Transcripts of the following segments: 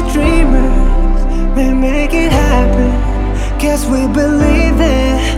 the dreamers, we make it happen. Guess we believe it.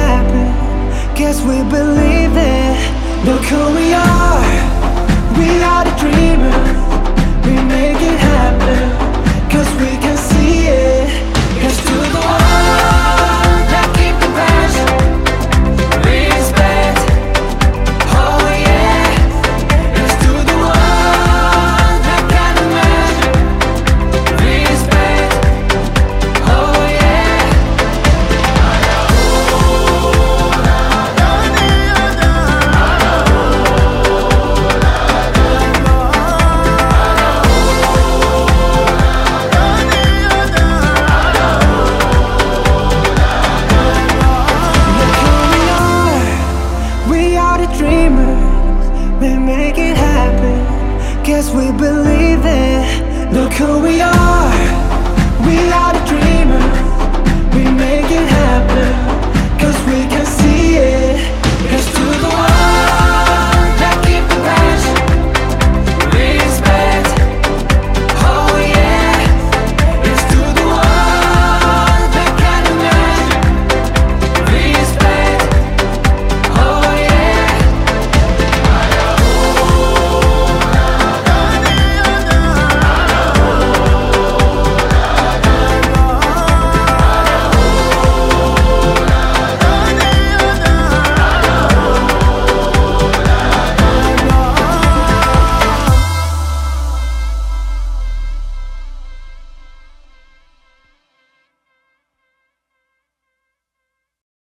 guess we believe it. Look who we are. We are the dreamers We make it happen. dreamers, we make it happen. Guess we believe it. Look who we are. We are.